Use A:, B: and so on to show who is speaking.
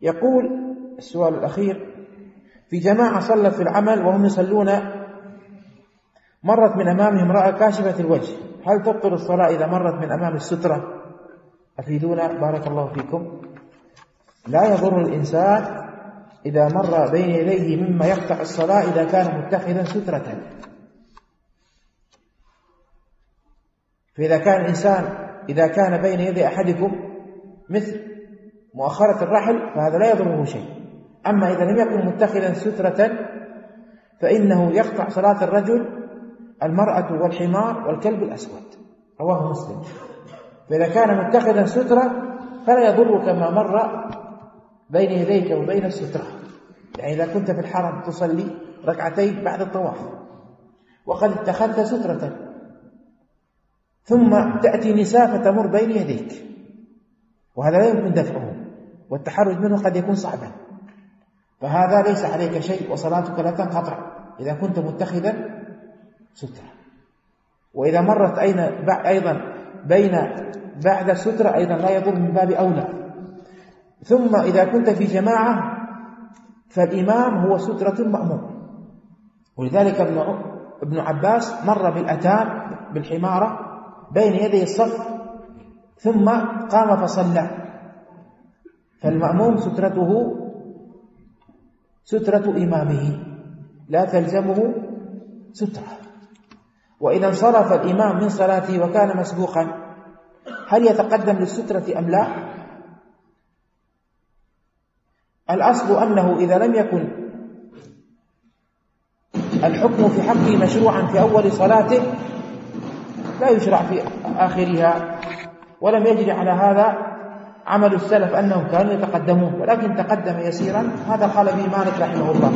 A: يقول السؤال الأخير في جماعة صلت في العمل وهم يصلون مرت من أمامهم امرأة كاشفة الوجه هل تبطل الصلاة إذا مرت من أمام السترة؟ أفيدونا؟ بارك الله فيكم. لا يضر الإنسان إذا مر بين يديه مما يقطع الصلاة إذا كان متخذا سترة. فإذا كان الإنسان إذا كان بين يدي أحدكم مثل مؤخرة الرحل فهذا لا يضره شيء. أما إذا لم يكن متخذا سترة فإنه يقطع صلاة الرجل المرأة والحمار والكلب الأسود. رواه مسلم. فإذا كان متخذا سترة فلا يضرك ما مر بين يديك وبين السترة. يعني إذا كنت في الحرم تصلي ركعتين بعد الطواف وقد اتخذت سترة ثم تأتي نساء فتمر بين يديك وهذا لا يمكن دفعه. والتحرج منه قد يكون صعبا. فهذا ليس عليك شيء وصلاتك لا تنقطع. إذا كنت متخذا سترة. وإذا مرت أيضا بين بعد السترة أيضا لا يضر من باب أولى. ثم إذا كنت في جماعة فالإمام هو سترة المأموم ولذلك ابن ابن عباس مر بالأتان بالحمارة بين يدي الصف ثم قام فصلى. فالمأموم سترته سترة إمامه لا تلزمه سترة. وإذا انصرف الإمام من صلاته وكان مسبوقا هل يتقدم للسترة أم لا؟ الأصل أنه إذا لم يكن الحكم في حقه مشروعا في أول صلاته لا يشرع في آخرها ولم يجري على هذا عمل السلف أنهم كانوا يتقدمون ولكن تقدم يسيرا هذا قال به مالك رحمه الله.